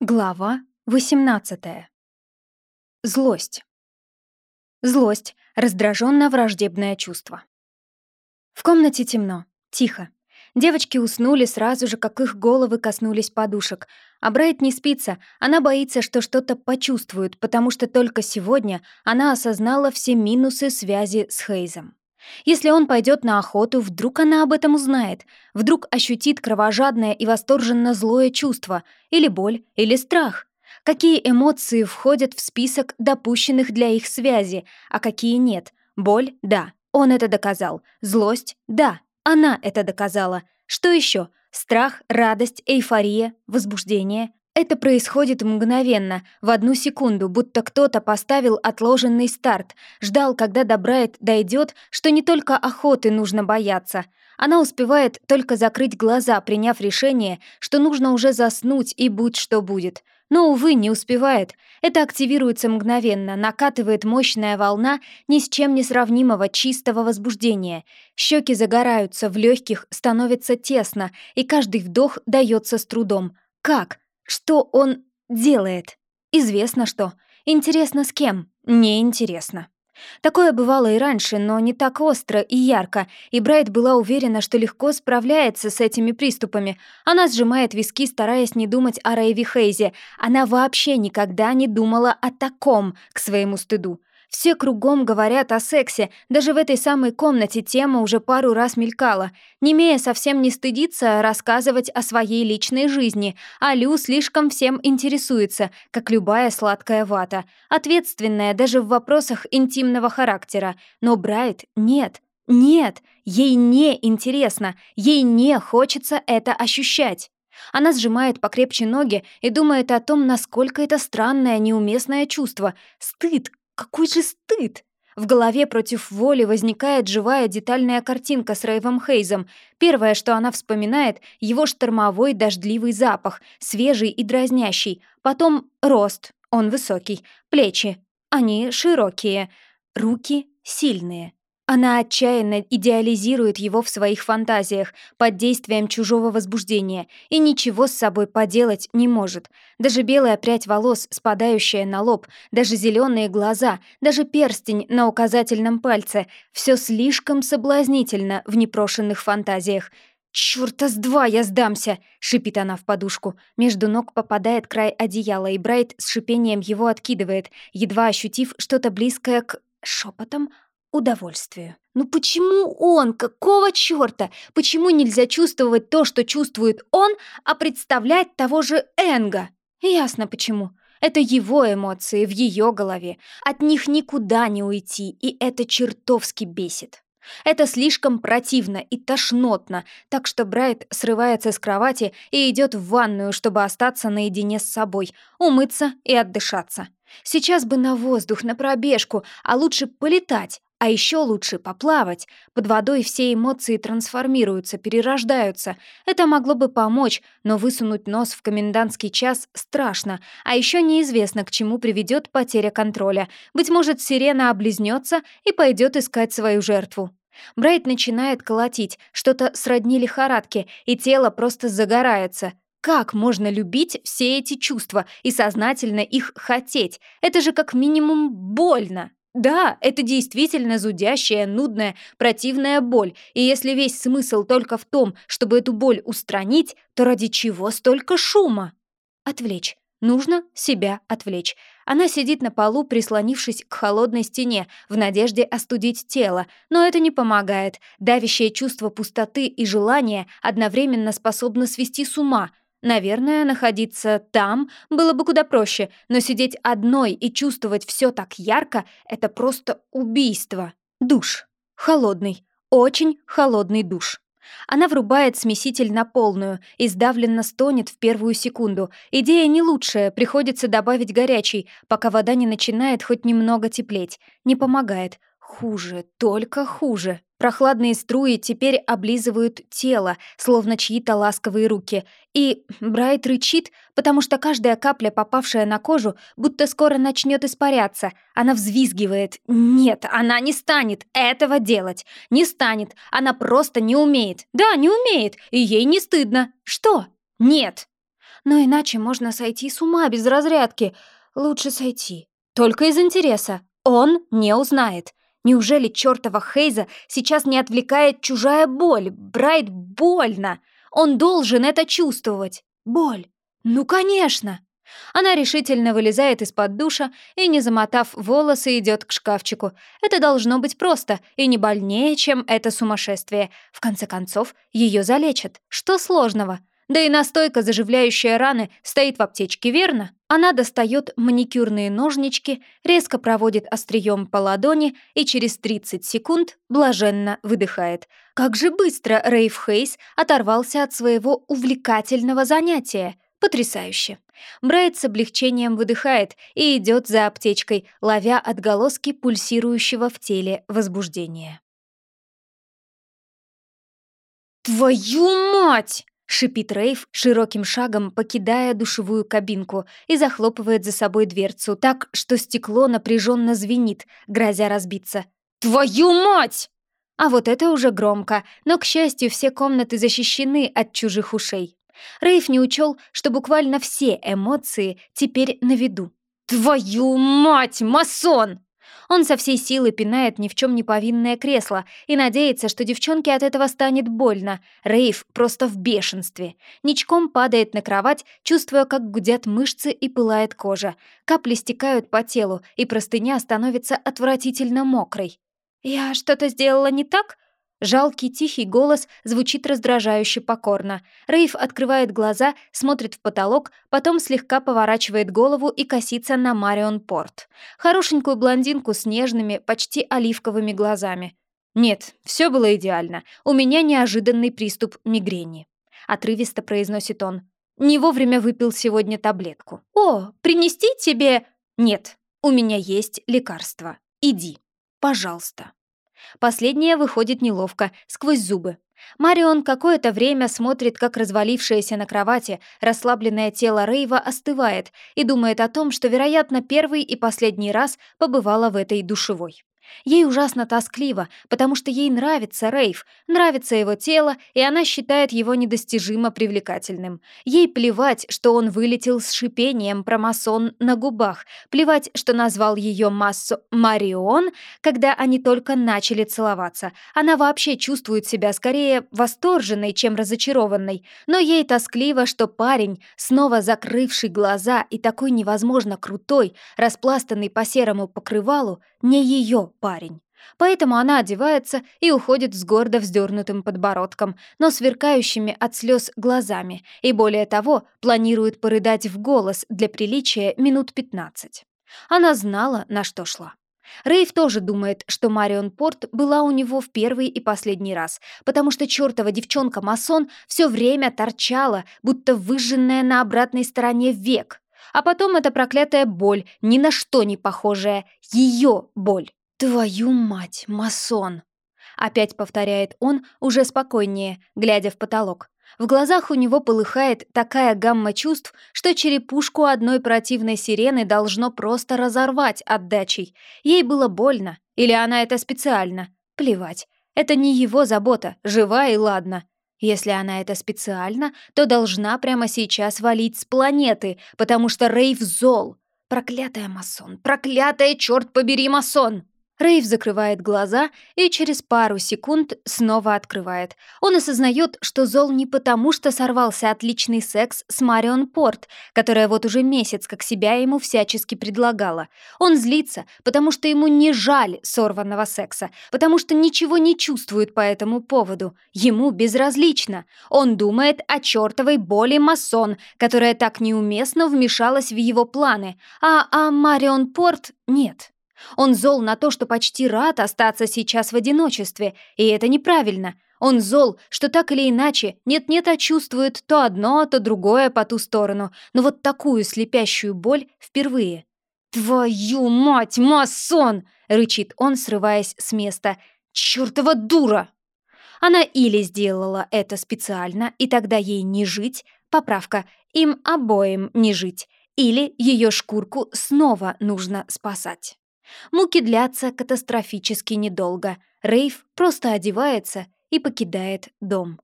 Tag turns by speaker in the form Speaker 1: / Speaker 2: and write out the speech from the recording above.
Speaker 1: Глава 18. Злость. Злость — раздраженно-враждебное чувство. В комнате темно, тихо. Девочки уснули сразу же, как их головы коснулись подушек. А Брайт не спится, она боится, что что-то почувствует, потому что только сегодня она осознала все минусы связи с Хейзом. Если он пойдет на охоту, вдруг она об этом узнает, вдруг ощутит кровожадное и восторженно злое чувство, или боль, или страх. Какие эмоции входят в список допущенных для их связи, а какие нет? Боль — да, он это доказал. Злость — да, она это доказала. Что еще? Страх, радость, эйфория, возбуждение, это происходит мгновенно, в одну секунду, будто кто-то поставил отложенный старт, ждал, когда до Брайт дойдет, что не только охоты нужно бояться. Она успевает только закрыть глаза, приняв решение, что нужно уже заснуть и будь что будет. Но, увы, не успевает. Это активируется мгновенно, накатывает мощная волна ни с чем не сравнимого чистого возбуждения. Щеки загораются, в легких становится тесно, и каждый вдох дается с трудом. Как? Что он делает? Известно что. Интересно с кем? Неинтересно. Такое бывало и раньше, но не так остро и ярко, и Брайт была уверена, что легко справляется с этими приступами. Она сжимает виски, стараясь не думать о Рейви Хейзе. Она вообще никогда не думала о таком, к своему стыду. Все кругом говорят о сексе, даже в этой самой комнате тема уже пару раз мелькала. Немея совсем не стыдится рассказывать о своей личной жизни, а Лю слишком всем интересуется, как любая сладкая вата, ответственная даже в вопросах интимного характера. Но Брайт нет, нет, ей не интересно, ей не хочется это ощущать. Она сжимает покрепче ноги и думает о том, насколько это странное, неуместное чувство. Стыд, какой же стыд! В голове против воли возникает живая детальная картинка с Рейвом Хейзом. Первое, что она вспоминает, его штормовой дождливый запах, свежий и дразнящий. Потом рост, он высокий, плечи, они широкие, руки сильные. Она отчаянно идеализирует его в своих фантазиях под действием чужого возбуждения и ничего с собой поделать не может. Даже белая прядь волос, спадающая на лоб, даже зеленые глаза, даже перстень на указательном пальце — все слишком соблазнительно в непрошенных фантазиях. «Чёрта с два я сдамся!» — шипит она в подушку. Между ног попадает край одеяла, и Брайт с шипением его откидывает, едва ощутив что-то близкое к... шепотом удовольствию. Ну почему он? Какого чёрта? Почему нельзя чувствовать то, что чувствует он, а представлять того же Энга? Ясно почему. Это его эмоции в ее голове. От них никуда не уйти, и это чертовски бесит. Это слишком противно и тошнотно, так что Брайт срывается с кровати и идет в ванную, чтобы остаться наедине с собой, умыться и отдышаться. Сейчас бы на воздух, на пробежку, а лучше полетать, а еще лучше поплавать. Под водой все эмоции трансформируются, перерождаются. Это могло бы помочь, но высунуть нос в комендантский час страшно, а еще неизвестно, к чему приведет потеря контроля. Быть может, сирена облизнется и пойдет искать свою жертву. Брайт начинает колотить, что-то сродни лихорадке, и тело просто загорается. Как можно любить все эти чувства и сознательно их хотеть? Это же как минимум больно. Да, это действительно зудящая, нудная, противная боль, и если весь смысл только в том, чтобы эту боль устранить, то ради чего столько шума? Отвлечь. Нужно себя отвлечь. Она сидит на полу, прислонившись к холодной стене, в надежде остудить тело, но это не помогает. Давящее чувство пустоты и желания одновременно способно свести с ума — Наверное, находиться там было бы куда проще, но сидеть одной и чувствовать все так ярко — это просто убийство. Душ. Холодный. Очень холодный душ. Она врубает смеситель на полную и сдавленно стонет в первую секунду. Идея не лучшая, приходится добавить горячий, пока вода не начинает хоть немного теплеть. Не помогает. Хуже, только хуже. Прохладные струи теперь облизывают тело, словно чьи-то ласковые руки. И Брайт рычит, потому что каждая капля, попавшая на кожу, будто скоро начнет испаряться. Она взвизгивает. Нет, она не станет этого делать. Не станет. Она просто не умеет. Да, не умеет. И ей не стыдно. Что? Нет. Но иначе можно сойти с ума без разрядки. Лучше сойти. Только из интереса. Он не узнает. Неужели чертова Хейза сейчас не отвлекает чужая боль? Брайт больно. Он должен это чувствовать. Боль. Ну, конечно. Она решительно вылезает из-под душа и, не замотав волосы, идет к шкафчику. Это должно быть просто и не больнее, чем это сумасшествие. В конце концов, ее залечат. Что сложного? Да и настойка, заживляющая раны, стоит в аптечке, верно? Она достает маникюрные ножнички, резко проводит острием по ладони и через 30 секунд блаженно выдыхает. Как же быстро Рейв Хейс оторвался от своего увлекательного занятия. Потрясающе. Брайт с облегчением выдыхает и идет за аптечкой, ловя отголоски пульсирующего в теле возбуждения. «Твою мать!» — шипит Рейв, широким шагом покидая душевую кабинку и захлопывает за собой дверцу так, что стекло напряженно звенит, грозя разбиться. «Твою мать!» А вот это уже громко, но, к счастью, все комнаты защищены от чужих ушей. Рейв не учел, что буквально все эмоции теперь на виду. «Твою мать, масон!» Он со всей силы пинает ни в чем не повинное кресло и надеется, что девчонке от этого станет больно. Рейв просто в бешенстве. Ничком падает на кровать, чувствуя, как гудят мышцы и пылает кожа. Капли стекают по телу, и простыня становится отвратительно мокрой. «Я что-то сделала не так?» Жалкий тихий голос звучит раздражающе покорно. Рейв открывает глаза, смотрит в потолок, потом слегка поворачивает голову и косится на Марион Порт. Хорошенькую блондинку с нежными, почти оливковыми глазами. «Нет, все было идеально. У меня неожиданный приступ мигрени», — отрывисто произносит он. «Не вовремя выпил сегодня таблетку». «О, принести тебе...» «Нет, у меня есть лекарство. Иди, пожалуйста». Последняя выходит неловко, сквозь зубы. Марион какое-то время смотрит, как развалившееся на кровати расслабленное тело Рейва остывает и думает о том, что, вероятно, первый и последний раз побывала в этой душевой. Ей ужасно тоскливо, потому что ей нравится Рейв, нравится его тело, и она считает его недостижимо привлекательным. Ей плевать, что он вылетел с шипением про масон на губах, плевать, что назвал ее массу Марион, когда они только начали целоваться. Она вообще чувствует себя скорее восторженной, чем разочарованной, но ей тоскливо, что парень, снова закрывший глаза и такой невозможно крутой, распластанный по серому покрывалу, не ее парень. Поэтому она одевается и уходит с гордо вздернутым подбородком, но сверкающими от слез глазами, и более того, планирует порыдать в голос для приличия минут 15. Она знала, на что шла. Рейв тоже думает, что Марион Порт была у него в первый и последний раз, потому что чертова девчонка-масон все время торчала, будто выжженная на обратной стороне век. А потом эта проклятая боль, ни на что не похожая, ее боль. «Твою мать, масон!» Опять повторяет он уже спокойнее, глядя в потолок. В глазах у него полыхает такая гамма чувств, что черепушку одной противной сирены должно просто разорвать отдачей. Ей было больно, или она это специально. Плевать, это не его забота, жива и ладно. Если она это специально, то должна прямо сейчас валить с планеты, потому что Рейв зол. Проклятая масон, проклятая, черт побери, масон! Рейв закрывает глаза и через пару секунд снова открывает. Он осознает, что зол не потому, что сорвался отличный секс с Марион Порт, которая вот уже месяц как себя ему всячески предлагала. Он злится, потому что ему не жаль сорванного секса, потому что ничего не чувствует по этому поводу. Ему безразлично. Он думает о чертовой боли масон, которая так неуместно вмешалась в его планы, а о Марион Порт нет. Он зол на то, что почти рад остаться сейчас в одиночестве, и это неправильно. Он зол, что так или иначе нет-нет, а чувствует то одно, то другое по ту сторону, но вот такую слепящую боль впервые. «Твою мать, масон!» — рычит он, срываясь с места. «Чёртова дура!» Она или сделала это специально, и тогда ей не жить, поправка, им обоим не жить, или ее шкурку снова нужно спасать. Муки длятся катастрофически недолго. Рейв просто одевается и покидает дом.